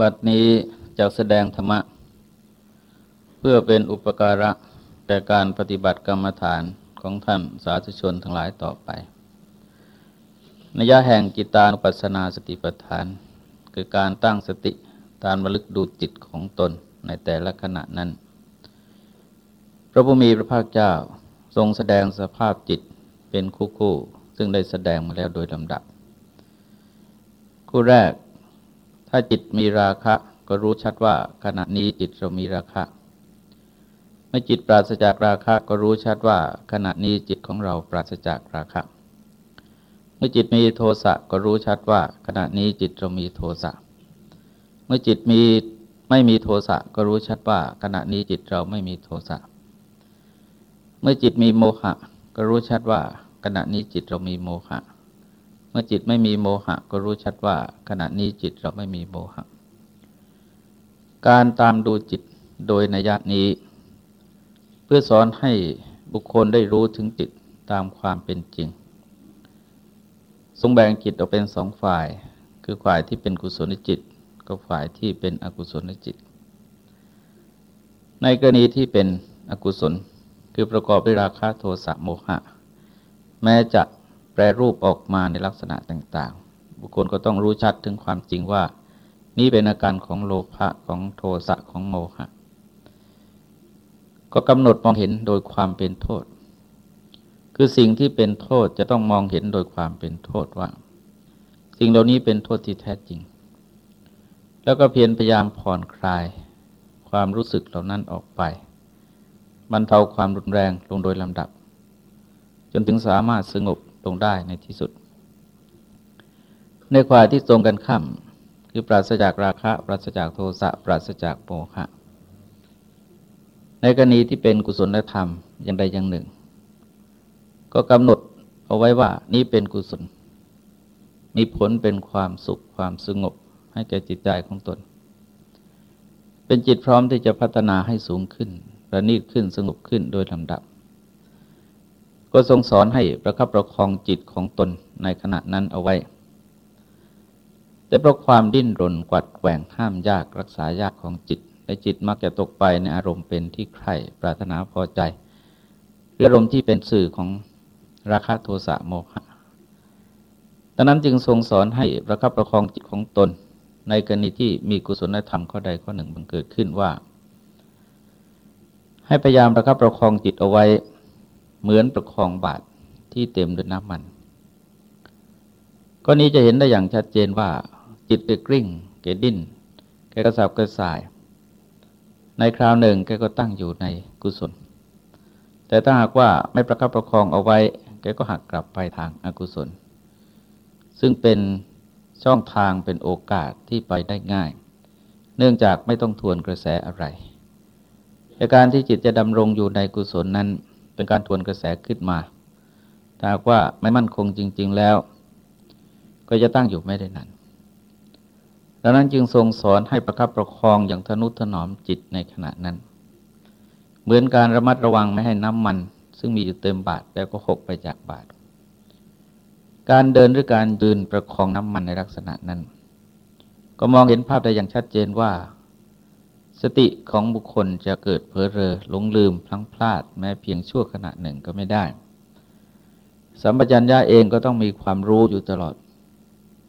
บัดนี้จะแสดงธรรมะ เพื่อเป็นอุปการะแก่การปฏิบัติกรรมฐานของท่านสาธุชนทั้งหลายต่อไปนัยะแห่งกิตานุปัสสนาสติปัฏฐาน คือการตั้งสติตามระลึกดูจิตของตนในแต่ละขณะนั้น พระพุมีพระภาคเจ้าทรงแสดงสภาพจิตเป็นคู่ๆซึ่งได้แสดงมาแล้วโดยลำดับ คู่แรก ถ้าจิตมีราคะ ก็รู้ชัดว่าขณะนี้จิตเรามีราคะ เมื่อจิตปราศจากราคะ ก็รู้ชัดว่าขณะนี้จิตของเราปราศจากราคะ เมื่อจิตมีโทสะก็รู้ชัดว่า ขณะนี้จิตเรามีโทสะ เมื่อจิตมีไม่มีโทสะก็รู้ชัดว่า ขณะนี้จิตเราไม่มีโทสะ เมื่อจิตมีโมหะ ก็รู้ชัดว่า ขณะนี้จิตเรามีโมหะเมื่อจิตไม่มีโมหะ ก็รู้ชัดว่า ขณะนี้จิตเราไม่มีโมหะ การตามดูจิตโดยนัยนี้ เพื่อสอนให้บุคคลได้รู้ถึงจิตตามความเป็นจริง ทรงแบ่งจิตออกเป็นสองฝ่าย คือฝ่ายที่เป็นกุศลจิต กับฝ่ายที่เป็นอกุศลจิต ในกรณีที่เป็นอกุศลคือประกอบด้วยราคะโทสะโมหะ แม้จะ แปรรูปออกมาในลักษณะต่างๆ บุคคลก็ต้องรู้ชัดถึงความจริงว่า นี่เป็นอาการของโลภะของโทสะของโมหะ ก็กำหนดมองเห็นโดยความเป็นโทษ คือสิ่งที่เป็นโทษจะต้องมองเห็นโดยความเป็นโทษว่า สิ่งเหล่านี้เป็นโทษที่แท้จริง แล้วก็เพียรพยายามผ่อนคลายความรู้สึกเหล่านั้นออกไปบรรเทาความรุนแรงลงโดยลำดับ จนถึงสามารถสงบ ลงได้ในที่สุด ในควายที่ตรงกันข้ามคือปราศจากราคะ ปราศจากโทสะปราศจากโมหะในกรณีที่เป็นกุศลธรรมอย่างใดอย่างหนึ่ง ก็กำหนดเอาไว้ว่านี้เป็นกุศล มีผลเป็นความสุขความสงบให้แก่จิตใจของตน เป็นจิตพร้อมที่จะพัฒนาให้สูงขึ้น ประณีตขึ้นสงบขึ้นโดยลำดับ ก็ทรงสอนให้ประคับประคองจิตของตนในขณะนั้นเอาไว้ แต่เพราะความดิ้นรนกวัดแกว่งห้ามยากรักษายากของจิตและจิตมักจะตกไปในอารมณ์เป็นที่ใคร่ปรารถนาพอใจอารมณ์ที่เป็นสื่อของราคะโทสะโมหะดังนั้นจึงทรงสอนให้ประคับประคองจิตของตน ในกรณีที่มีกุศลธรรมข้อใดข้อหนึ่งบังเกิดขึ้นว่า ให้พยายามประคับประคองจิตเอาไว้ เหมือนประคองบาตรที่เต็มด้วยน้ำมัน ก็นี้จะเห็นได้อย่างชัดเจนว่า จิตเกกริ่ง เกดิ้นแกกระสับกระส่าย ในคราวหนึ่งแกก็ตั้งอยู่ในกุศล แต่ถ้าหากว่าไม่ประคับประคองเอาไว้ แกก็หักกลับไปทางอากุศล ซึ่งเป็นช่องทางเป็นโอกาสที่ไปได้ง่าย เนื่องจากไม่ต้องทวนกระแสอะไรแต่การที่จิตจะดำรงอยู่ในกุศลนั้น เป็นการทวนกระแสขึ้นมา ถ้าว่าไม่มั่นคงจริง ๆแล้ว ก็จะตั้งอยู่ไม่ได้นานดังนั้นจึงทรงสอนให้ประคับประคองอย่างทนุถนอมจิตในขณะนั้น เหมือนการระมัดระวังไม่ให้น้ำมัน ซึ่งมีอยู่เต็มบาทแล้วก็หกไปจากบาท การเดินหรือการยืนประคองน้ำมันในลักษณะนั้น ก็มองเห็นภาพได้อย่างชัดเจนว่า สติของบุคคลจะเกิดเผลอเรอหลงลืมพลั้งพลาด แม้เพียงชั่วขณะหนึ่งก็ไม่ได้ สัมปชัญญะเองก็ต้องมีความรู้อยู่ตลอด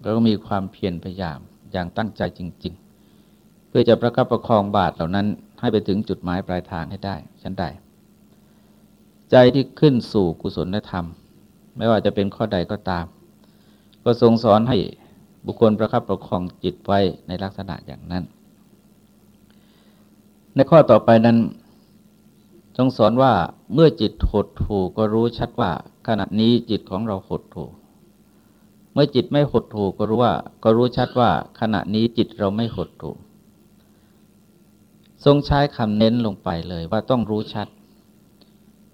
แล้วก็มีความเพียรพยายามอย่างตั้งใจจริง ๆ เพื่อจะประคับประคองบาทเหล่านั้น ให้ไปถึงจุดหมายปลายทางให้ได้ฉันได้ใจที่ขึ้นสู่กุศลธรรม ไม่ว่าจะเป็นข้อใดก็ตาม ก็ทรงสอนให้บุคคลประคับประคองจิตไว้ในลักษณะอย่างนั้น ในข้อต่อไปนั้นทรงสอนว่าเมื่อจิตหดถูก็รู้ชัดว่า ขณะนี้จิตของเราหดถูเมื่อจิตไม่หดถูก็รู้ว่า ก็รู้ชัดว่า ขณะนี้จิตเราไม่หดถูทรงใช้คำเน้นลงไปเลยว่าต้องรู้ชัด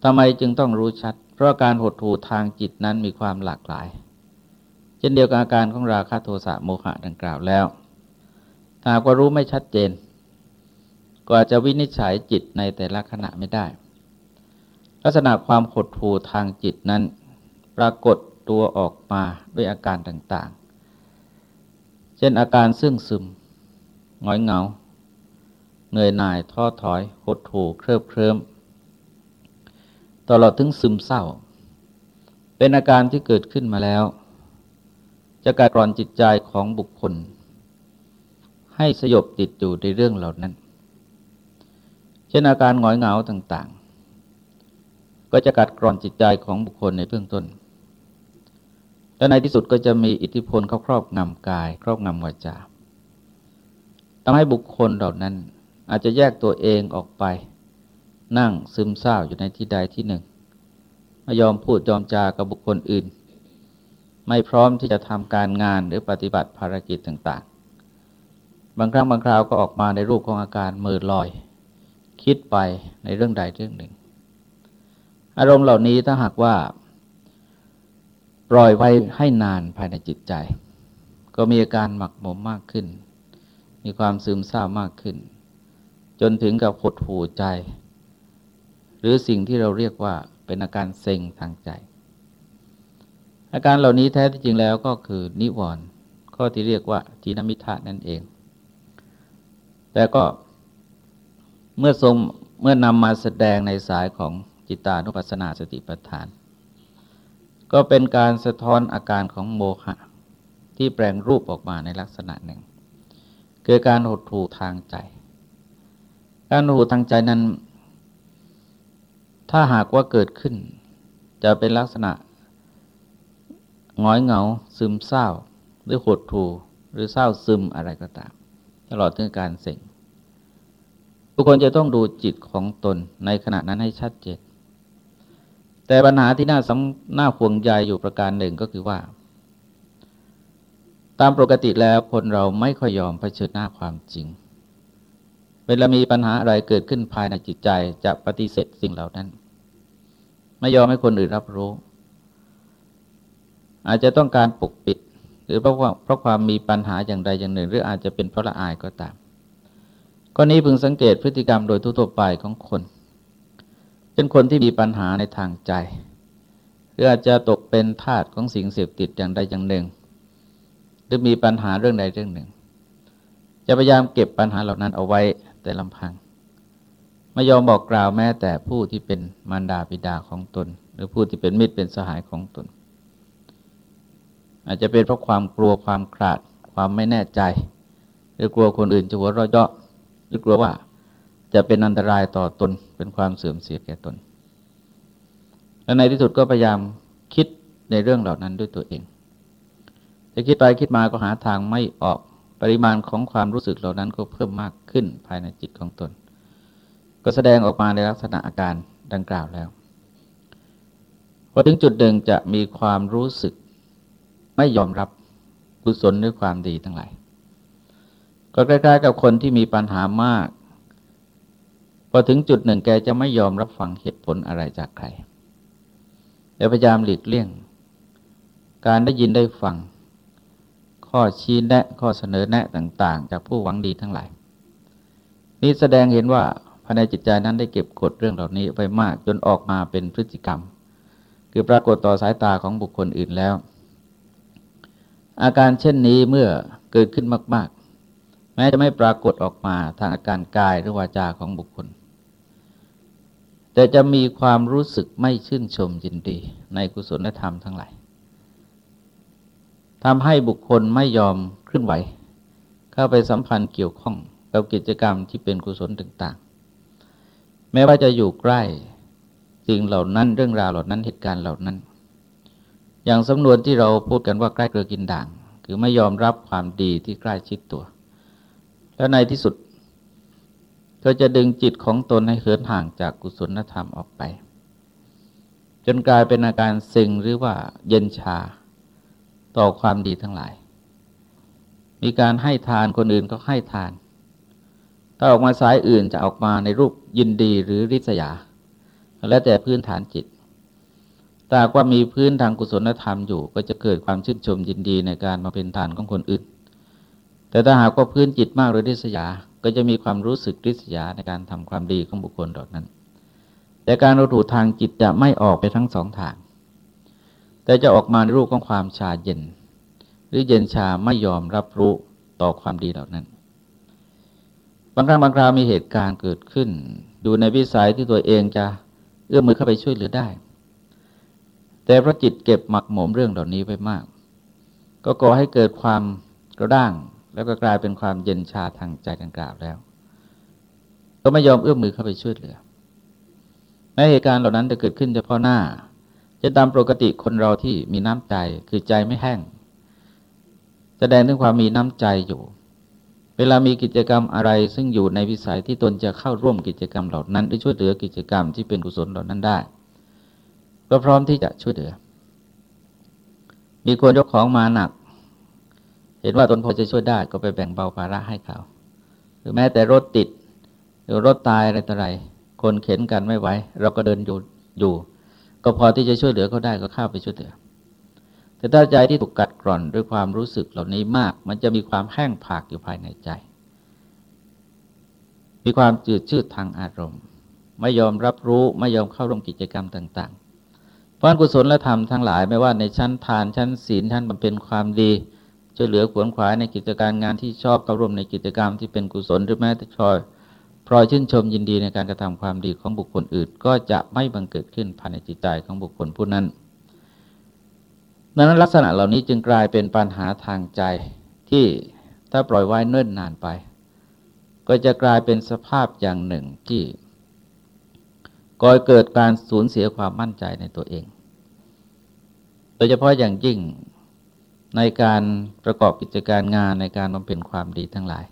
ทำไมจึงต้องรู้ชัด เพราะการหดถูทางจิตนั้นมีความหลากหลาย เช่นเดียวกับอาการของราคะโทสะโมหะดังกล่าวแล้วหากว่ารู้ไม่ชัดเจน ก็อาจจะวินิจฉัยจิตในแต่ละขณะไม่ได้ ลักษณะความหดหู่ทางจิตนั้น ปรากฏตัวออกมาด้วยอาการต่างๆ เช่นอาการซึ่งซึมหงอยเหงาเหนื่อยหน่ายท้อถอย หดหู่เคริบเคลิ้มตลอดถึงซึมเศร้า เป็นอาการที่เกิดขึ้นมาแล้ว จะการกร่อนจิตใจของบุคคล ให้สยบติดอยู่ในเรื่องเหล่านั้น เช่นอาการหงอยเหงาต่างๆ ก็จะกัดกร่อนจิตใจของบุคคลในเบื้องต้น และในที่สุดก็จะมีอิทธิพลเข้าครอบงำกาย ครอบงำวาจาทำให้บุคคลเหล่านั้นอาจจะแยกตัวเองออกไป นั่งซึมเศร้าอยู่ในที่ใดที่หนึ่ง ไม่ยอมพูดยอมจากับบุคคลอื่น ไม่พร้อมที่จะทำการงานหรือปฏิบัติภารกิจต่างๆ บางครั้งบางคราวก็ออกมาในรูปของอาการมือลอย คิดไปในเรื่องใดเรื่องหนึ่ง อารมณ์เหล่านี้ถ้าหากว่า ปล่อยไว้ให้นานภายในจิตใจ ก็มีอาการหมักหมมมากขึ้น มีความซึมเศร้ามากขึ้น จนถึงกับหดหู่ใจ หรือสิ่งที่เราเรียกว่าเป็นอาการเซ็งทางใจ อาการเหล่านี้แท้ที่จริงแล้วก็คือนิวรณ์ข้อที่เรียกว่าทีนมิทะนั่นเอง แต่ก็ เมื่อทรงเมื่อนำมาแสดงในสายของจิตานุปัสสนาสติปัฏฐาน ก็เป็นการสะท้อนอาการของโมหะที่แปลงรูปออกมาในลักษณะหนึ่งคือการหดหู่ทางใจ การหดหู่ทางใจนั้น ถ้าหากว่าเกิดขึ้น จะเป็นลักษณะงอยเหงา ซึมเศร้า หรือหดหู่หรือเศร้าซึมอะไรก็ตาม ตลอดถึงการเส็ง ทุกคนจะต้องดูจิตของตนในขณะนั้นให้ชัดเจน แต่ปัญหาที่น่าสำน่าห่วงใยอยู่ประการหนึ่งก็คือว่า ตามปกติแล้วคนเราไม่ค่อยยอมเผชิญหน้าความจริง เวลามีปัญหาอะไรเกิดขึ้นภายในจิตใจจะปฏิเสธสิ่งเหล่านั้น ไม่ยอมให้คนอื่นรับรู้ อาจจะต้องการปกปิด หรือเพราะว่าเพราะความมีปัญหาอย่างใดอย่างหนึ่ง หรืออาจจะเป็นเพราะละอายก็ตาม ก้อนี้พึงสังเกตพฤติกรรมโดยทั่วไปของคน เป็นคนที่มีปัญหาในทางใจหรืออาจจะตกเป็นทาสของสิ่งเสพติดอย่างใดอย่างหนึ่ง หรือมีปัญหาเรื่องใดเรื่องหนึ่ง จะพยายามเก็บปัญหาเหล่านั้นเอาไว้แต่ลำพัง ไม่ยอมบอกกล่าวแม้แต่ผู้ที่เป็นมารดาบิดาของตน หรือผู้ที่เป็นมิตรเป็นสหายของตน อาจจะเป็นเพราะความกลัวความขาด ความไม่แน่ใจ หรือกลัวคนอื่นจะหัวเราะเยาะ หรือกลัวว่าจะเป็นอันตรายต่อตนเป็นความเสื่อมเสียแก่ตน และในที่สุดก็พยายามคิดในเรื่องเหล่านั้นด้วยตัวเองจะคิดไปคิดมาก็หาทางไม่ออกปริมาณของความรู้สึกเหล่านั้นก็เพิ่มมากขึ้นภายในจิตของตน ก็แสดงออกมาในลักษณะอาการดังกล่าวแล้วพอถึงจุดหนึ่งจะมีความรู้สึกไม่ยอมรับกุศลด้วยความดีทั้งหลาย ก็ใกล้ๆกับคนที่มีปัญหามาก พอถึงจุดหนึ่งแกจะไม่ยอมรับฟังเหตุผลอะไรจากใครแต่พยายามหลีกเลี่ยง การได้ยินได้ฟัง ข้อชี้แนะ ข้อเสนอแนะต่าง ๆ จากผู้หวังดีทั้งหลาย นี้แสดงเห็นว่าภายในจิตใจนั้นได้เก็บกดเรื่องเหล่านี้ไปมากจนออกมาเป็นพฤติกรรม คือปรากฏต่อสายตาของบุคคลอื่นแล้ว อาการเช่นนี้เมื่อเกิดขึ้นมากๆ ม้จะไม่ปรากฏออกมาทางอาการกายหรือวาจาของบุคคล แต่จะมีความรู้สึกไม่ชื่นชมยินดีในกุศลธรรมทั้งหลายทำให้บุคคลไม่ยอมเคลื่อนไหว เข้าไปสัมพันธ์เกี่ยวข้องกับกิจกรรมที่เป็นกุศลต่างๆ แม้ว่าจะอยู่ใกล้สิ่งเหล่านั้นเรื่องราวเหล่านั้นเหตุการณ์เหล่านั้น อย่างสำนวนที่เราพูดกันว่าใกล้เกลือกินด่าง คือไม่ยอมรับความดีที่ใกล้ชิดตัว แล้วในที่สุด ก็จะดึงจิตของตนให้เหินห่างจากกุศลธรรมออกไป จนกลายเป็นอาการเซ็งหรือว่าเย็นชาต่อความดีทั้งหลาย มีการให้ทานคนอื่นก็ให้ทาน ถ้าออกมาสายอื่นจะออกมาในรูปยินดีหรือริษยา แล้วแต่พื้นฐานจิตถ้าว่ามีพื้นทางกุศลธรรมอยู่ ก็จะเกิดความชื่นชมยินดีในการมาเป็นฐานของคนอื่น แต่ถ้าหากว่าพื้นจิตมากหรือริษยา ก็จะมีความรู้สึกริษยาในการทำความดีของบุคคลเหล่านั้น แต่การรู้ถูกทางจิตจะไม่ออกไปทั้งสองทาง แต่จะออกมาในรูปของความชาเย็น หรือเย็นชาไม่ยอมรับรู้ต่อความดีเหล่านั้น บางครั้งบางคราวมีเหตุการณ์เกิดขึ้น ดูในวิสัยที่ตัวเองจะเอื้อมมือเข้าไปช่วยเหลือได้ แต่พระจิตเก็บหมักหมมเรื่องเหล่านี้ไว้มาก ก็ก่อให้เกิดความกระด้าง แล้วก็กลายเป็นความเย็นชาทางใจดังกล่าวแล้ว ก็ไม่ยอมเอื้อมมือเข้าไปช่วยเหลือในเหตุการณ์เหล่านั้นจะเกิดขึ้นเฉพาะหน้า จะตามปกติคนเราที่มีน้ำใจคือใจไม่แห้ง แสดงถึงความมีน้ำใจอยู่ เวลามีกิจกรรมอะไรซึ่งอยู่ในวิสัยที่ตนจะเข้าร่วมกิจกรรมเหล่านั้นหรือช่วยเหลือกิจกรรมที่เป็นกุศลเหล่านั้นได้ก็พร้อมที่จะช่วยเหลือ มีคนยกของมาหนัก เห็นว่าตนพอจะช่วยได้ก็ไปแบ่งเบาภาระให้เขา หรือแม้แต่รถติด หรือรถตายอะไรต่ออะไร คนเข็นกันไม่ไหวเราก็เดินอยู่อยู่ ก็พอที่จะช่วยเหลือเขาได้ก็เข้าไปช่วยเหลือ แต่ถ้าใจที่ถูกกัดกร่อนด้วยความรู้สึกเหล่านี้มาก มันจะมีความแห้งผากอยู่ภายในใจ มีความจืดชืดทางอารมณ์ ไม่ยอมรับรู้ไม่ยอมเข้าร่วมกิจกรรมต่าง ๆ เพราะกุศลและธรรมทั้งหลายไม่ว่าในชั้นทานชั้นศีลชั้นบำเพ็ญความดี ช่วยเหลือขวนขวายในกิจการงานที่ชอบเข้าร่วมในกิจกรรมที่เป็นกุศลหรือแม้แต่ชอยพลอยชื่นชมยินดีในการกระทำความดีของบุคคลอื่น ก็จะไม่บังเกิดขึ้นภายในจิตใจของบุคคลผู้นั้นดังนั้นลักษณะเหล่านี้จึงกลายเป็นปัญหาทางใจที่ถ้าปล่อยไว้เนิ่นนานไป ก็จะกลายเป็นสภาพอย่างหนึ่งที่ก่อเกิดการสูญเสียความมั่นใจในตัวเอง โดยเฉพาะอย่างยิ่ง ในการประกอบกิจการงานในการบำเพ็ญความดีทั้งหลาย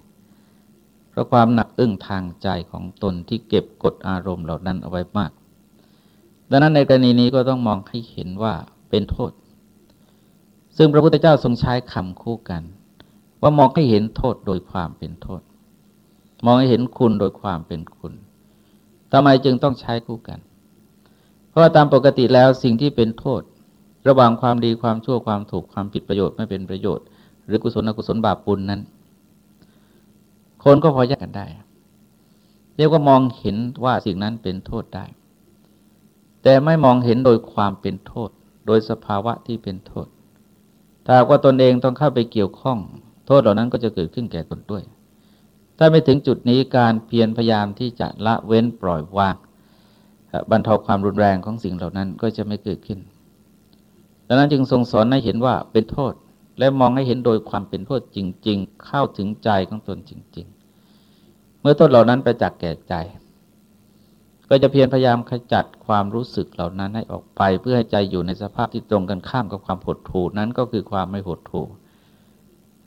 เพราะความหนักอึ้งทางใจของตนที่เก็บกดอารมณ์เหล่านั้นเอาไว้มาก ดังนั้นในกรณีนี้ก็ต้องมองให้เห็นว่าเป็นโทษ ซึ่งพระพุทธเจ้าทรงใช้คำคู่กัน ว่ามองให้เห็นโทษโดยความเป็นโทษ มองให้เห็นคุณโดยความเป็นคุณทำไมจึงต้องใช้คู่กัน เพราะว่าตามปกติแล้วสิ่งที่เป็นโทษ ระหว่างความดีความชั่วความถูกความผิดประโยชน์ไม่เป็นประโยชน์ หรือกุศลอกุศลบาปปุลนนั้น คนก็พอแยกกันได้ เรียกว่ามองเห็นว่าสิ่งนั้นเป็นโทษได้ แต่ไม่มองเห็นโดยความเป็นโทษ โดยสภาวะที่เป็นโทษถ้าว่าตนเองต้องเข้าไปเกี่ยวข้อง โทษเหล่านั้นก็จะเกิดขึ้นแก่ตนด้วย ถ้าไม่ถึงจุดนี้การเพียรพยายามที่จะละเว้นปล่อยวางบรรเทาความรุนแรงของสิ่งเหล่านั้นก็จะไม่เกิดขึ้น ดังนั้นจึงทรงสอนให้เห็นว่าเป็นโทษ และมองให้เห็นโดยความเป็นโทษจริง ๆ เข้าถึงใจของตนจริง ๆ เมื่อโทษเหล่านั้นไปจักแก่ใจ ก็จะเพียรพยายามขจัดความรู้สึกเหล่านั้นให้ออกไป เพื่อให้ใจอยู่ในสภาพที่ตรงกันข้ามกับความหดหู่นั้นก็คือความไม่หดหู่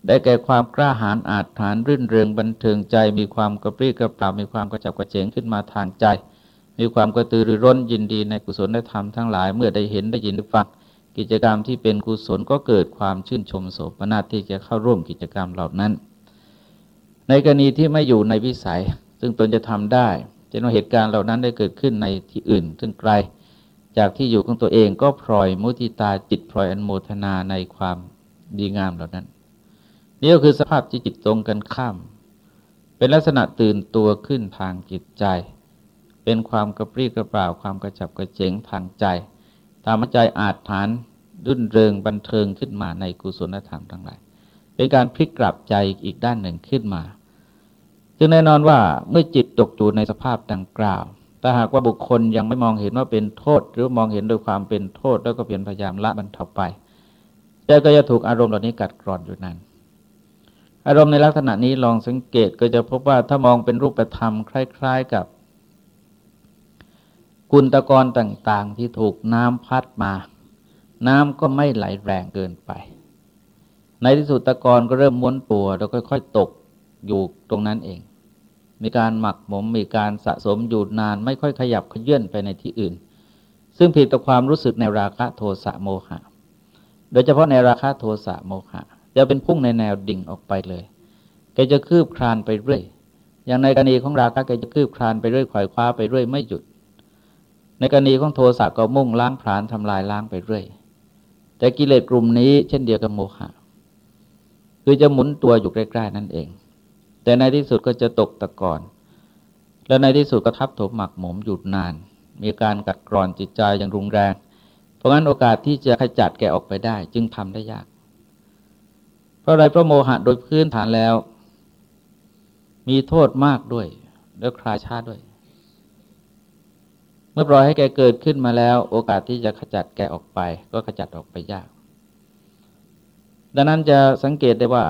ได้แก่ความกล้าหาญอาจฐานรื่นเริงบันเทิงใจ มีความกระปรี้กระเปร่ามีความกระจับกระเฉงขึ้นมาทางใจ มีความกระตือรือร้นยินดีในกุศลธรรมทั้งหลาย เมื่อได้เห็นได้ยินได้ฟัง กิจกรรมที่เป็นกุศลก็เกิดความชื่นชมโสมนัสที่จะเข้าร่วมกิจกรรมเหล่านั้น ในกรณีที่ไม่อยู่ในวิสัย ซึ่งตนจะทำได้จะนว่าเหตุการณ์เหล่านั้นได้เกิดขึ้นในที่อื่น ซึ่งไกล จากที่อยู่ของตัวเองก็พลอยมุติตาจิตพลอยอนโมทนาในความดีงามเหล่านั้น นี่ก็คือสภาพที่จิตตรงกันข้าม เป็นลักษณะตื่นตัวขึ้นทางจิตใจ เป็นความกระปรี้กระเปร่าความกระจับกระเจงทางใจ ตามใจอาจฐานดุนเริงบันเทิงขึ้นมาในกุศลธรรมทั้งหลาย เป็นการพลิกกลับใจอีกด้านหนึ่งขึ้นมา ซึ่งแน่นอนว่าเมื่อจิตตกอยู่ในสภาพดังกล่าวถ้าหากว่าบุคคลยังไม่มองเห็นว่าเป็นโทษ หรือมองเห็นโดยความเป็นโทษ แล้วก็เปลี่ยนพยายามละบรรเทาไปใจก็จะถูกอารมณ์เหล่านี้กัดกร่อนอยู่นั้น อารมณ์ในลักษณะนี้ลองสังเกตก็จะพบว่าถ้ามองเป็นรูปธรรมคล้าย ๆ กับ กุลตะกอนต่าง ๆ ที่ถูกน้ำพัดมา น้ำก็ไม่ไหลแรงเกินไป ในที่สุดตะกอนก็เริ่มม้วนตัวแล้วค่อยๆตกอยู่ตรงนั้นเอง มีการหมักหมมมีการสะสมอยู่นาน ไม่ค่อยขยับขยื่นไปในที่อื่น ซึ่งผิดต่อความรู้สึกในราคะโทสะโมหะ โดยเฉพาะในราคะโทสะโมหะจะเป็นพุ่งในแนวดิ่งออกไปเลยแกจะคืบคลานไปเรื่อย อย่างในกรณีของราคะแกจะคืบคลานไปเรื่อยขวายคว้าไปเรื่อยไม่หยุด ในกรณีของโทสะก็มุ่งล้างผลาญทำลายล้างไปเรื่อย แต่กิเลสกลุ่มนี้เช่นเดียวกับโมหะ คือจะหมุนตัวอยู่ใกล้ๆนั่นเอง แต่ในที่สุดก็จะตกตะกอนและในที่สุดก็ทับถมหมักหมมหยุดนาน มีการกัดกร่อนจิตใจอย่างรุนแรง เพราะงั้นโอกาสที่จะขจัดแกออกไปได้ จึงทำได้ยาก เพราะอะไรเพราะโมหะโดยพื้นฐานแล้ว มีโทษมากด้วย แล้วคลายชาด้วย เมื่อปล่อยให้แกเกิดขึ้นมาแล้ว โอกาสที่จะขจัดแกออกไป ก็ขจัดออกไปยาก ดังนั้นจะสังเกตได้ว่า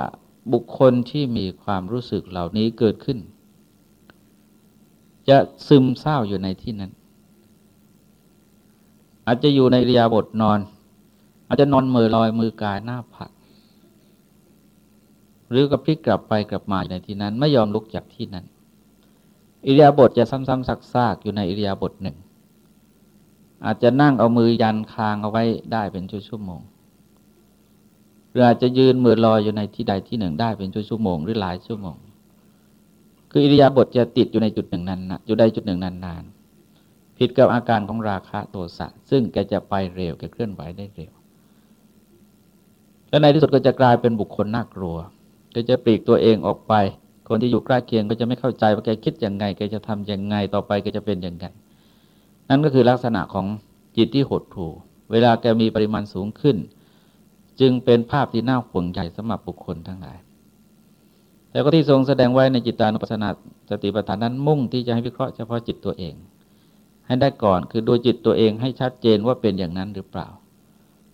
บุคคลที่มีความรู้สึกเหล่านี้เกิดขึ้น จะซึมเศร้าอยู่ในที่นั้น อาจจะอยู่ในริยาบทนอน อาจจะนอนมือลอยมือกายหน้าผักหรือกับพลิกกลับไปกลับมาในที่นั้น ไม่ยอมลุกจากที่นั้น อิริยาบถจะซ้ำๆซากๆอยู่ในอิริยาบถหนึ่ง อาจจะนั่งเอามือยันคางเอาไว้ได้เป็นชั่วโมง หรืออาจจะยืนมือลอยอยู่ในที่ใดที่หนึ่งได้เป็นชั่วโมง หรือหลายชั่วโมง คืออิริยาบถจะติดอยู่ในจุดหนึ่งนั้นนะอยู่ใดจุดหนึ่งนานๆ ผิดกับอาการของราคะโทสะซึ่งแกจะไปเร็วแกเคลื่อนไหวได้เร็ว และในที่สุดก็จะกลายเป็นบุคคลน่ากลัวก็จะปลีกตัวเองออกไป คนที่อยู่ใกล้เคียงก็จะไม่เข้าใจว่าแกคิดอย่างไงแกจะทํำยังไงต่อไปแกจะเป็นอย่างไง นั่นก็คือลักษณะของจิตที่หดหู่เวลาแกมีปริมาณสูงขึ้น จึงเป็นภาพที่น่าห่วงใหญ่สำหรับบุคคลทั้งหลายแต่ก็ที่ทรงแสดงไว้ในจิตตานุปัสสนาสติปัฏฐานนั้นมุ่งที่จะให้วิเคราะห์เฉพาะจิตตัวเอง ให้ได้ก่อนคือดูจิตตัวเองให้ชัดเจนว่าเป็นอย่างนั้นหรือเปล่า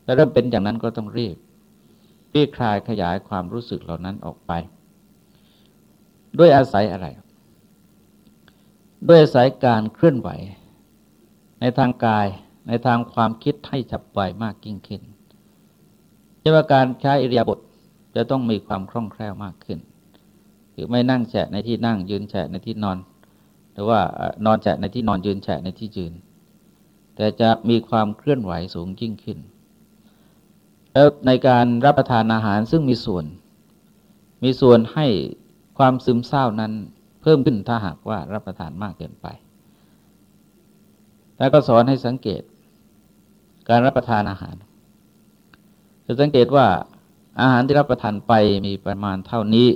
และเริ่มเป็นอย่างนั้นก็ต้องรีบรีบคลายขยายความรู้สึกเหล่านั้นออกไป ด้วยอาศัยอะไร ด้วยอาศัยการเคลื่อนไหว ในทางกายในทางความคิดให้ฉับไวมากยิ่งขึ้นช่ว่าการใช้อิริยาบถจะต้องมีความคล่องแคล่วมากขึ้น คือไม่นั่งแฉะในที่นั่งยืนแฉะในที่นอน หรือว่านอนแฉะในที่นอนยืนแฉะในที่ยืน แต่จะมีความเคลื่อนไหวสูงยิ่งขึ้น แล้วในการรับประทานอาหารซึ่งมีส่วน มีส่วนให้ความซึมเศร้านั้นเพิ่มขึ้นถ้าหากว่ารับประทานมากเกินไป แล้วก็สอนให้สังเกต การรับประทานอาหารจะสังเกตว่าอาหารที่รับประทานไปมีประมาณเท่านี้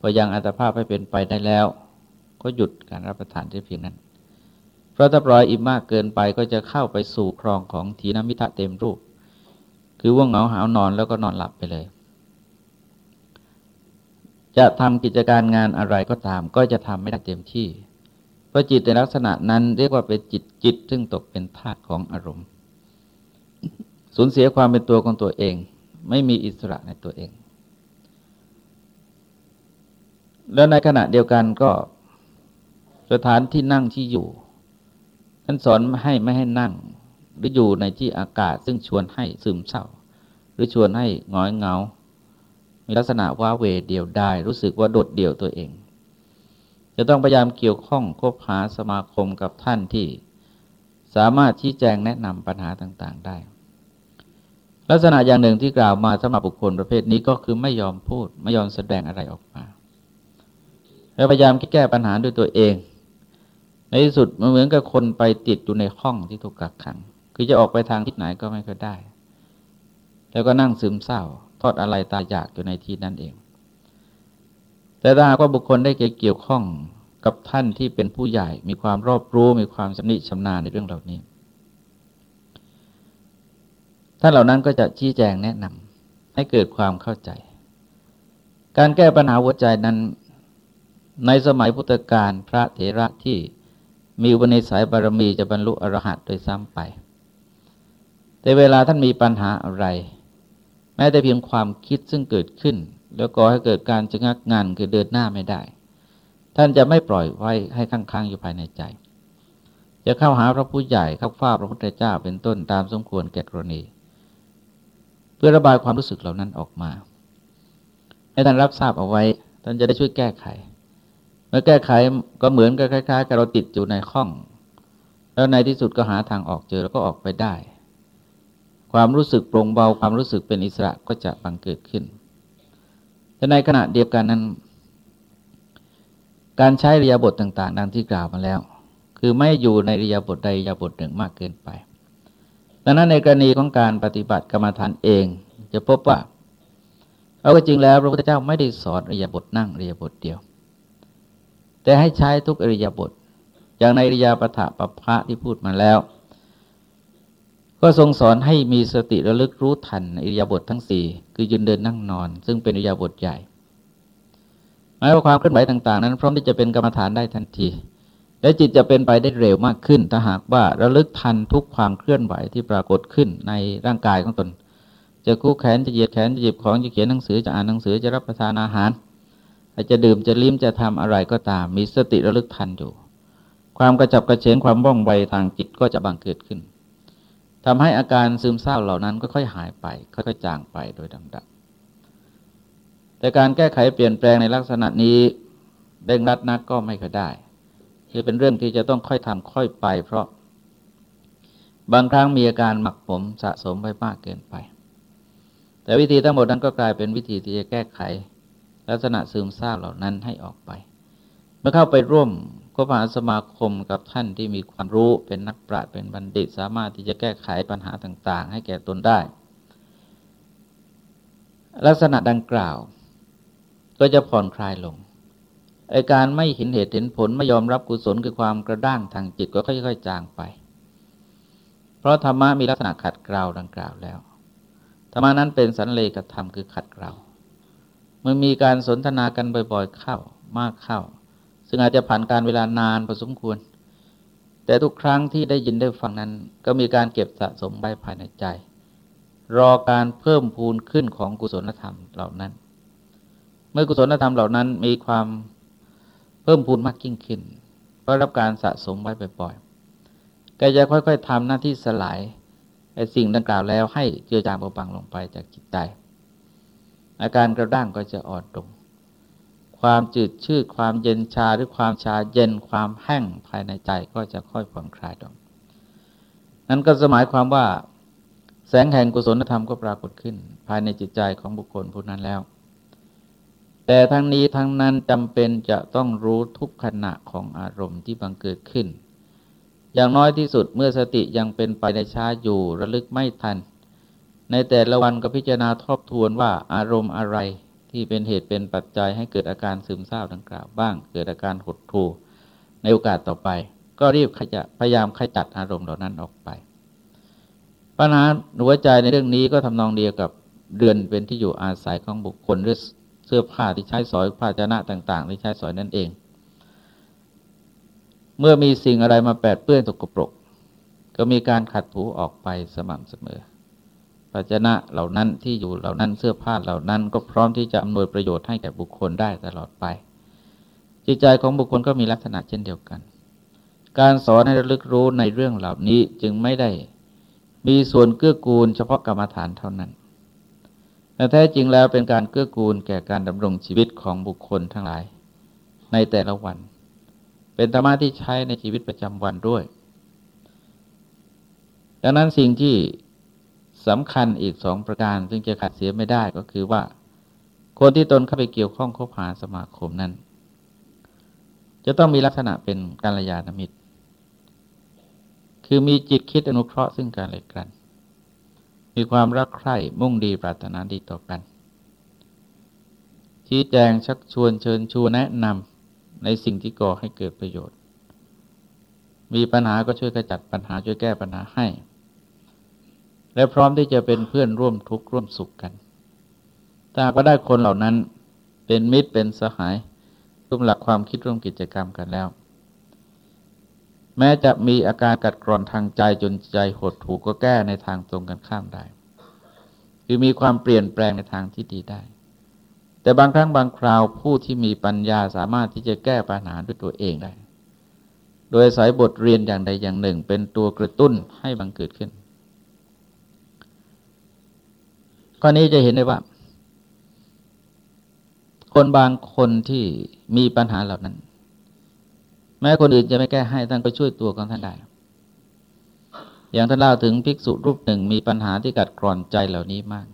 พอยังอัตภาพให้เป็นไปได้แล้ว ก็หยุดการรับประทานที่เพียงนั้น เพราะถ้าปล่อยอิ่มมากเกินไปก็จะเข้าไปสู่ครองของทีนมิทะเต็มรูป คือว่างเหงาหาวนอนแล้วก็นอนหลับไปเลย จะทำกิจการงานอะไรก็ตาม ก็จะทำไม่ได้เต็มที่ เพราะจิตในลักษณะนั้นเรียกว่าเป็นจิตจิต ซึ่งตกเป็นธาตุของอารมณ์ สูญเสียความเป็นตัวของตัวเอง ไม่มีอิสระในตัวเอง แล้วในขณะเดียวกันก็สถานที่นั่งที่อยู่ท่านสอนไม่ให้ไม่ให้นั่ง หรืออยู่ในที่อากาศ ซึ่งชวนให้ซึมเศร้า หรือชวนให้หงอยเหงา มีลักษณะว่าเวเดียวได้รู้สึกว่าโดดเดี่ยวตัวเอง จะต้องพยายามเกี่ยวข้องคบหาสมาคมกับท่านที่สามารถชี้แจงแนะนำปัญหาต่างๆได้ ลักษณะอย่างหนึ่งที่กล่าวมาสำหรับบุคคลประเภทนี้ก็คือไม่ยอมพูด ไม่ยอมแสดงอะไรออกมาแล้วพยายามแก้ปัญหาด้วยตัวเอง ในที่สุดมันเหมือนกับคนไปติดอยู่ในห้องที่ถูกกักขัง คือจะออกไปทางทิศไหนก็ไม่ค่อยได้ แล้วก็นั่งซึมเศร้าทอดอะไรตาอยากอยู่ในที่นั่นเอง แต่ถ้าหากว่าบุคคลได้เกี่ยวข้องกับท่านที่เป็นผู้ใหญ่ มีความรอบรู้มีความชำนิชำนาญในเรื่องเหล่านี้ท่านเหล่านั้นก็จะชี้แจงแนะนำให้เกิดความเข้าใจ การแก้ปัญหาหัวใจนั้น ในสมัยพุทธกาลพระเถระที่มีอุปนิสัยบารมีจะบรรลุอรหัตโดยซ้ำไป แต่เวลาท่านมีปัญหาอะไร แม้แต่เพียงความคิดซึ่งเกิดขึ้น แล้วก็ให้เกิดการชะงักงานคือเดินหน้าไม่ได้ ท่านจะไม่ปล่อยไว้ให้ค้างๆอยู่ภายในใจ จะเข้าหาพระผู้ใหญ่เข้าฟ้าพระพุทธเจ้าเป็นต้นตามสมควรแก่กรณี เพื่อระบายความรู้สึกเหล่านั้นออกมา ให้ท่านรับทราบเอาไว้ ท่านจะได้ช่วยแก้ไข เมื่อแก้ไขก็เหมือนกับคล้ายๆกับเราติดอยู่ในห้อง แล้วในที่สุดก็หาทางออกเจอแล้วก็ออกไปได้ ความรู้สึกโปร่งเบาความรู้สึกเป็นอิสระก็จะบังเกิดขึ้น แต่ในขณะเดียวกันนั้น การใช้ริยาบทต่างๆ ดังที่กล่าวมาแล้ว คือไม่อยู่ในริยาบทใดริยาบทหนึ่งมากเกินไปดังนั้นในกรณีของการปฏิบัติกรรมฐานเอง จะพบว่าเอาจริงแล้วพระพุทธเจ้าไม่ได้สอนอริยบทนั่งอริยบทเดียว แต่ให้ใช้ทุกอริยบท อย่างในอริยาปถะปภะที่พูดมาแล้ว ก็ทรงสอนให้มีสติระลึกรู้ทันอริยบททั้งสี่คือยืนเดินนั่งนอน ซึ่งเป็นอริยบทใหญ่หมายว่าความเคลื่อนไหวต่างๆ นั้น พร้อมที่จะเป็นกรรมฐานได้ทันที และจิตจะเป็นไปได้เร็วมากขึ้น ถ้าหากว่าระลึกทันทุกความเคลื่อนไหวที่ปรากฏขึ้นในร่างกายของตน จะคู่แขนจะเหยียดแขนจะหยิบของจะเขียนหนังสือจะอ่านหนังสือจะรับประทานอาหารจะดื่มจะลิ้มจะทำอะไรก็ตาม มีสติระลึกทันอยู่ ความกระจับกระเฉงความว่องไวทางจิตก็จะบังเกิดขึ้น ทำให้อาการซึมเศร้าเหล่านั้นก็ค่อยหายไป ค่อยๆจางไปโดยลำดับ แต่การแก้ไขเปลี่ยนแปลงในลักษณะนี้เร่งรัดนักก็ไม่ค่อยได้ คือเป็นเรื่องที่จะต้องค่อยทำค่อยไป เพราะ บางครั้งมีอาการหมักผมสะสมไปมากเกินไป แต่วิธีทั้งหมดนั้นก็กลายเป็นวิธีที่จะแก้ไข ลักษณะซึมเศร้าเหล่านั้นให้ออกไป เมื่อเข้าไปร่วม ก็ผ่าสมาคมกับท่านที่มีความรู้เป็นนักปราชญ์เป็นบัณฑิต สามารถที่จะแก้ไขปัญหาต่าง ๆ ให้แก่ตนได้ ลักษณะดังกล่าว ก็จะผ่อนคลายลงไอการไม่เห็นเหตุเห็นผลไม่ยอมรับกุศลคือความกระด้างทางจิตก็ค่อย ๆ จางไป เพราะธรรมะมีลักษณะขัดเกลาดังกล่าวแล้วธรรมะนั้นเป็นสันเลกธรรมคือขัดเกลาเมื่อมีการสนทนากันบ่อย ๆ เข้ามากเข้า ซึ่งอาจจะผ่านการเวลานานพอสมควร แต่ทุกครั้งที่ได้ยินได้ฟังนั้น ก็มีการเก็บสะสมไว้ภายในใจ รอการเพิ่มพูนขึ้นของกุศลธรรมเหล่านั้น เมื่อกุศลธรรมเหล่านั้นมีความเพิ่มพูนมากยิ่งขึ้นก็รับการสะสมไว้บ่อยๆก็จะค่อยๆทำหน้าที่สลายไอ้สิ่งดังกล่าวแล้วให้เจือจางเบาบางลงไปจากจิตใจอาการกระด้างก็จะอ่อนลง ความจืดชืดความเย็นชาหรือความชาเย็นความแห้งภายในใจก็จะค่อยผ่อนคลายลงนั้นก็หมายความว่า แสงแห่งกุศลธรรมก็ปรากฏขึ้น ภายในจิตใจของบุคคลผู้นั้นแล้ว แต่ทั้งนี้ทั้งนั้นจำเป็นจะต้องรู้ทุกขณะของอารมณ์ที่บังเกิดขึ้น อย่างน้อยที่สุดเมื่อสติยังเป็นไปในช้าอยู่ระลึกไม่ทัน ในแต่ละวันก็พิจารณาทบทวนว่าอารมณ์อะไร ที่เป็นเหตุเป็นปัจจัยให้เกิดอาการซึมเศร้าดังกล่าวบ้าง เกิดอาการหดหู่ในโอกาสต่อไป ก็รีบขจะพยายามขจัดอารมณ์เหล่านั้นออกไปปัญหาหัวใจในเรื่องนี้ก็ทำนองเดียวกับเดือนเป็นที่อยู่อาศัยของบุคคลหรือเสื้อผ้าที่ใช้สอยภาชนะต่าง ๆ ที่ใช้สอยนั่นเอง เมื่อมีสิ่งอะไรมาแปดเปื้อนตกปรก ก็มีการขัดถูออกไปสม่ำเสมอ ภาชนะเหล่านั้นที่อยู่เหล่านั้นเสื้อผ้าเหล่านั้น ก็พร้อมที่จะอำนวยประโยชน์ให้แก่บุคคลได้ตลอดไป จิตใจของบุคคลก็มีลักษณะเช่นเดียวกัน การสอนให้ระลึกรู้ในเรื่องเหล่านี้จึงไม่ได้มีส่วนเกื้อกูลเฉพาะกรรมฐานเท่านั้น แต่แท้จริงแล้วเป็นการเกื้อกูลแก่การดำรงชีวิตของบุคคลทั้งหลาย ในแต่ละวัน เป็นธรรมะที่ใช้ในชีวิตประจำวันด้วย ดังนั้นสิ่งที่ สำคัญอีกสองประการ ซึ่งจะขาดเสียไม่ได้ก็คือว่า คนที่ตนเข้าไปเกี่ยวข้องคบหาสมาคมนั้น จะต้องมีลักษณะเป็นกัลยาณมิตร คือมีจิตคิดอนุเคราะห์ซึ่งกันและกัน มีความรักใคร่มุ่งดีปรารถนาดีต่อกันชี้แจงชักชวนเชิญชวนแนะนำในสิ่งที่ก่อให้เกิดประโยชน์ มีปัญหาก็ช่วยกระจัดปัญหาช่วยแก้ปัญหาให้ และพร้อมที่จะเป็นเพื่อนร่วมทุกข์ร่วมสุขกันถ้าก็ได้คนเหล่านั้นเป็นมิตรเป็นสหายร่วมหลักความคิดร่วมกิจกรรมกันแล้ว แม้จะมีอาการกัดกร่อนทางใจจนใจหดถูกก็แก้ในทางตรงกันข้ามได้ คือมีความเปลี่ยนแปลงในทางที่ดีได้ แต่บางครั้งบางคราวผู้ที่มีปัญญาสามารถที่จะแก้ปัญหาด้วยตัวเองได้ โดยสายบทเรียนอย่างใดอย่างหนึ่งเป็นตัวกระตุ้นให้บังเกิดขึ้น ข้อนี้จะเห็นได้ว่า คนบางคนที่มีปัญหาเหล่านั้น แม้คนอื่นจะไม่แก้ให้ท่านก็ช่วยตัวของท่านได้ อย่างท่านเล่าถึงภิกษุรูปหนึ่งมีปัญหาที่กัดกร่อนใจเหล่านี้มาก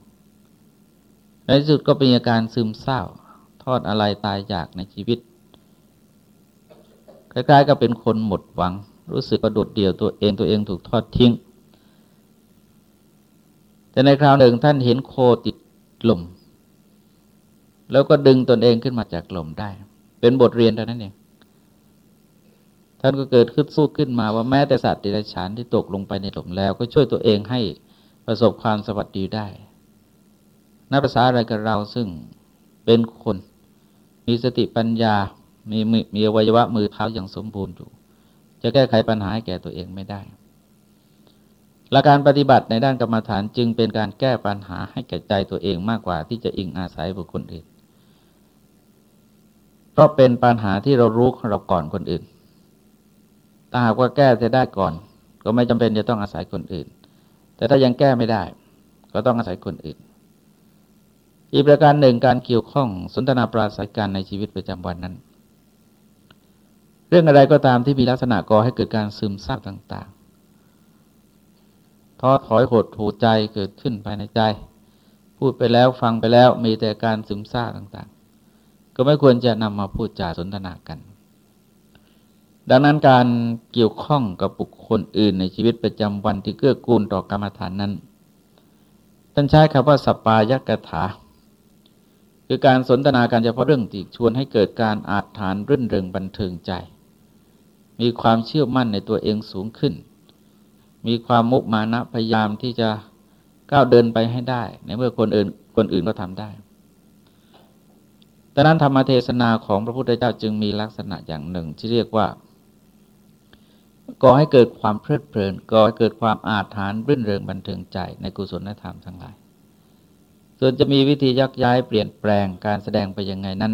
ในที่สุดก็เป็นอาการซึมเศร้า ทอดอะไรตายอยากในชีวิตคล้ายๆกับเป็นคนหมดหวัง รู้สึกกระโดดเดี่ยวตัวเองตัวเองถูกทอดทิ้ง แต่ในคราวหนึ่งท่านเห็นโคติดลมแล้วก็ดึงตนเองขึ้นมาจากลมได้ เป็นบทเรียนเท่านั้นเอง ท่านก็เกิดขึ้นสู้ขึ้นมาว่าแม้แต่สัตว์เดรัจฉานที่ตกลงไปในหลุมแล้ว ก็ช่วยตัวเองให้ประสบความสวัสดีได้นับภาษาอะไรกับเราซึ่งเป็นคน มีสติปัญญา มีมีอวัยวะมือเท้าอย่างสมบูรณ์อยู่ จะแก้ไขปัญหาให้แก่ตัวเองไม่ได้ หลัการปฏิบัติในด้านกรรมฐานจึงเป็นการแก้ปัญหาให้แก่ใจตัวเองมากกว่าที่จะอิงอาศัยบุคคลอื่น เพราะเป็นปัญหาที่เรารู้ของเราก่อนคนอื่น ถ้าหากว่าแก้จะได้ก่อน ก็ไม่จำเป็นจะต้องอาศัยคนอื่น แต่ถ้ายังแก้ไม่ได้ ก็ต้องอาศัยคนอื่น อีกประการหนึ่งการเกี่ยวข้องสนทนาปราศัยการในชีวิตประจำวันนั้น เรื่องอะไรก็ตามที่มีลักษณะก่อให้เกิดการซึมซาบต่าง ท้อถอยหดหูใจเกิดขึ้นภายในใจ พูดไปแล้วฟังไปแล้วมีแต่การซึมซาบต่างๆ ก็ไม่ควรจะนำมาพูดจาสนทนากัน ดังนั้นการเกี่ยวข้องกับบุคคลอื่นในชีวิตประจำวันที่เกื้อกูลต่อกรรมฐานนั้นท่านใช้คำว่าสปายกถาคือการสนทนาการเฉพาะเรื่องที่ชวนให้เกิดการอาจฐานรื่นเริงบันเทิงใจ มีความเชื่อมั่นในตัวเองสูงขึ้น มีความมุมานะพยายามที่จะก้าวเดินไปให้ได้ ในเมื่อคนอื่นคนอื่นก็ทำได้ดังนั้นธรรมเทศนาของพระพุทธเจ้าจึงมีลักษณะอย่างหนึ่งที่เรียกว่าก่อให้เกิดความเพลิดเพลินก่อให้เกิดความอาถรรพ์รื่นเริงบันเทิงใจในกุศลธรรมทั้งหลาย ส่วนจะมีวิธียักย้ายเปลี่ยนแปลงการแสดงไปยังไงนั้น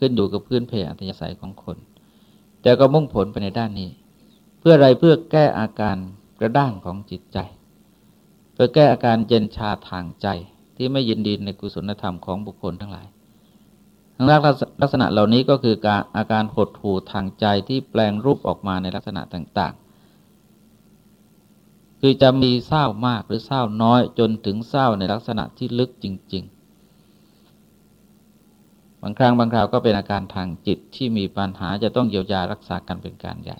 ขึ้นอยู่กับพื้นเพอัธยาศัยของคน แต่ก็มุ่งผลไปในด้านนี้ เพื่ออะไรเพื่อแก้อาการ กระด้างของจิตใจ เพื่อแก้อาการเย็นชาทางใจที่ไม่ยินดีในกุศลธรรมของบุคคลทั้งหลายทั้งลักษณะเหล่านี้ก็คือการอาการหดหู่ทางใจที่แปลงรูปออกมาในลักษณะต่างๆ คือจะมีเศร้ามากหรือเศร้าน้อยจนถึงเศร้าในลักษณะที่ลึกจริง ๆ บางครั้งบางคราวก็เป็นอาการทางจิตที่มีปัญหาจะต้องเยียวยารักษากันเป็นการใหญ่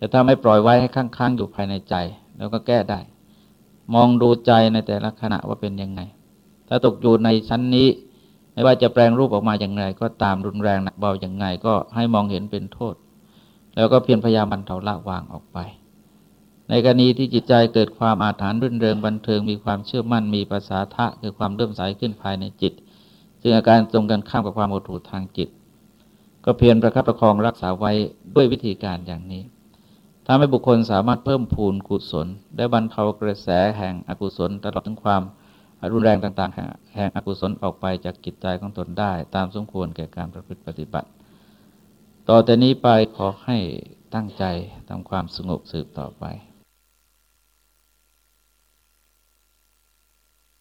แต่ถ้าไม่ปล่อยไว้ให้ค้างๆอยู่ภายในใจ แล้วก็แก้ได้ มองดูใจในแต่ละขณะว่าเป็นยังไง ถ้าตกอยู่ในชั้นนี้ ไม่ว่าจะแปลงรูปออกมาอย่างไร ก็ตามรุนแรงหนักเบาอย่างไง ก็ให้มองเห็นเป็นโทษ แล้วก็เพียรพยายามบรรเทาละวางออกไป ในกรณีที่จิตใจเกิดความอาถรรพ์รื่นเริงบันเทิงมีความเชื่อมั่นมีภาษาทะคือความเริ่มใสขึ้นภายในจิต ซึ่งอาการตรงกันข้ามกับความโอดหูทางจิต ก็เพียรประคับประคองรักษาไว้ด้วยวิธีการอย่างนี้ ทำให้บุคคลสามารถเพิ่มพูนกุศล ได้บรรเทากระแสแห่งอกุศลตลอดถึงความรุนแรงต่างๆ แห่งอกุศลออกไปจากจิตใจของตนได้ ตามสมควรแก่การประพฤติปฏิบัติ ต่อแต่นี้ไปขอให้ตั้งใจทำความสงบสืบต่อไป